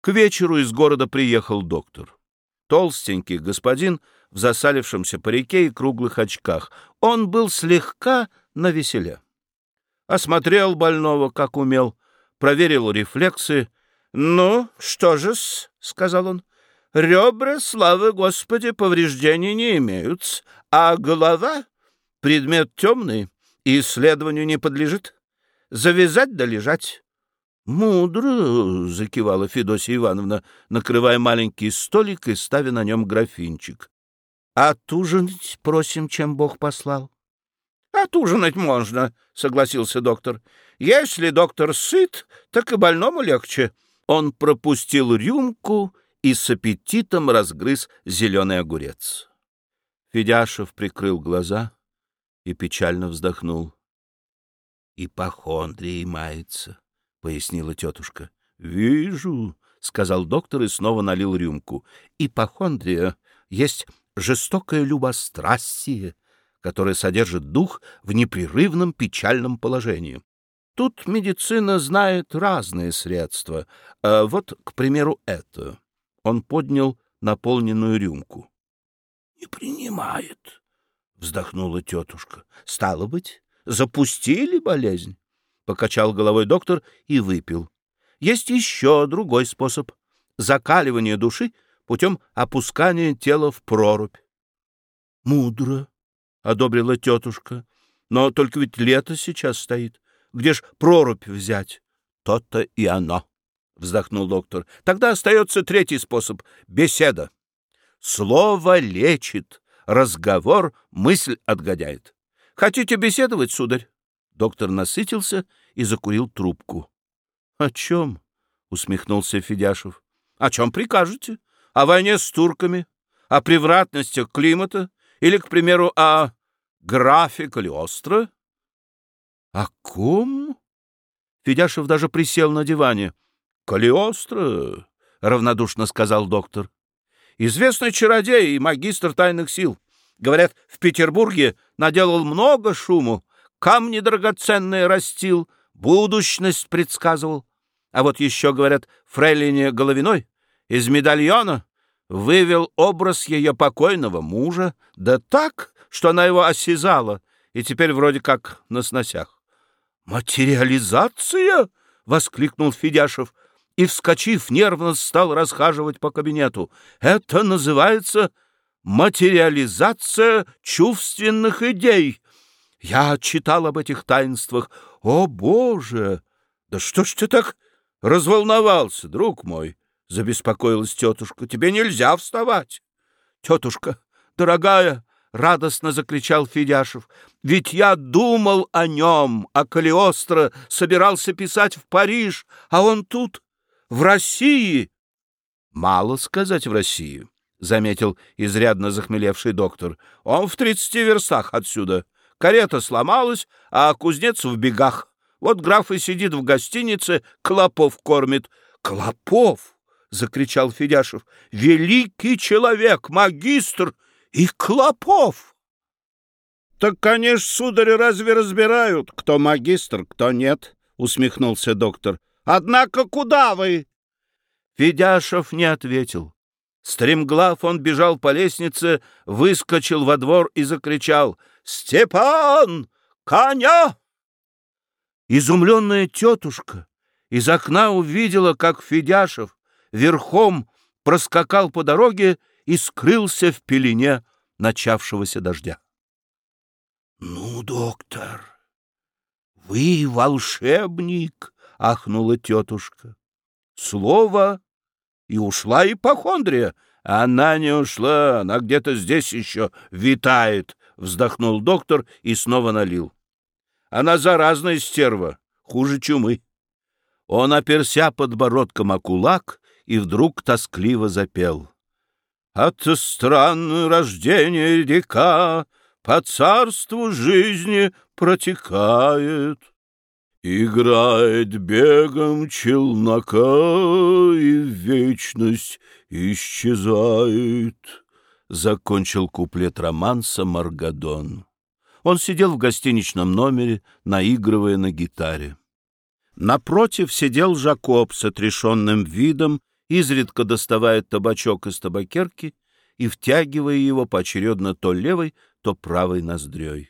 К вечеру из города приехал доктор. Толстенький господин в засалившемся парике и круглых очках. Он был слегка навеселе. Осмотрел больного, как умел, проверил рефлексы. — Ну, что же-с, — сказал он, — ребра, славы Господи, повреждений не имеют, а голова — предмет темный и исследованию не подлежит. Завязать да лежать. «Мудро!» — закивала Федосия Ивановна, накрывая маленький столик и ставя на нем графинчик. «Отужинать просим, чем Бог послал». «Отужинать можно», — согласился доктор. «Если доктор сыт, так и больному легче». Он пропустил рюмку и с аппетитом разгрыз зеленый огурец. Федяшев прикрыл глаза и печально вздохнул. «Ипохондрия мается», — пояснила тетушка. «Вижу», — сказал доктор и снова налил рюмку. «Ипохондрия есть жестокое любострастие, которое содержит дух в непрерывном печальном положении. Тут медицина знает разные средства. А вот, к примеру, это». Он поднял наполненную рюмку. — Не принимает, — вздохнула тетушка. — Стало быть, запустили болезнь? Покачал головой доктор и выпил. Есть еще другой способ — закаливание души путем опускания тела в прорубь. — Мудро, — одобрила тетушка. — Но только ведь лето сейчас стоит. Где ж прорубь взять? — То-то и оно, — вздохнул доктор. — Тогда остается третий способ — беседа. Слово лечит, разговор мысль отгоняет. Хотите беседовать, сударь? Доктор насытился и закурил трубку. — О чем? — усмехнулся Федяшев. — О чем прикажете? О войне с турками? О превратностях климата? Или, к примеру, о графе Калиостро? — О ком? Федяшев даже присел на диване. — Калиостро, — равнодушно сказал доктор. — Известный чародей и магистр тайных сил. Говорят, в Петербурге наделал много шуму, камни драгоценные растил, будущность предсказывал. А вот еще, говорят, фрейлине Головиной из медальона вывел образ ее покойного мужа, да так, что она его осязала, и теперь вроде как на сносях. «Материализация!» — воскликнул Федяшев и, вскочив, нервно стал расхаживать по кабинету. «Это называется материализация чувственных идей. Я читал об этих таинствах. О, Боже! Да что ж ты так разволновался, друг мой? Забеспокоилась тетушка. Тебе нельзя вставать. Тетушка, дорогая, — радостно закричал Федяшев. «Ведь я думал о нем, о Калиостро, собирался писать в Париж, а он тут, в России». «Мало сказать в Россию», — заметил изрядно захмелевший доктор. «Он в тридцати верстах отсюда. Карета сломалась, а кузнец в бегах. Вот граф и сидит в гостинице, Клопов кормит. Клопов! — закричал Федяшев. — Великий человек, магистр и Клопов! — Так, конечно, сударь, разве разбирают, кто магистр, кто нет? — усмехнулся доктор. — Однако куда вы? Федяшев не ответил. Стремглав он бежал по лестнице, выскочил во двор и закричал «Степан! Коня!» Изумленная тетушка из окна увидела, как Федяшев верхом проскакал по дороге и скрылся в пелене начавшегося дождя. — Ну, доктор, вы волшебник! — ахнула тетушка. Слово и ушла ипохондрия. Она не ушла, она где-то здесь еще витает, — вздохнул доктор и снова налил. Она заразная стерва, хуже чумы. Он оперся подбородком о кулак и вдруг тоскливо запел. От странного рождения река по царству жизни протекает. Играет бегом челнока и в вечность исчезает. Закончил куплет романса Маргадон. Он сидел в гостиничном номере, наигрывая на гитаре. Напротив сидел Жакоб с отрешенным видом изредка доставая табачок из табакерки и втягивая его поочередно то левой, то правой ноздрёй.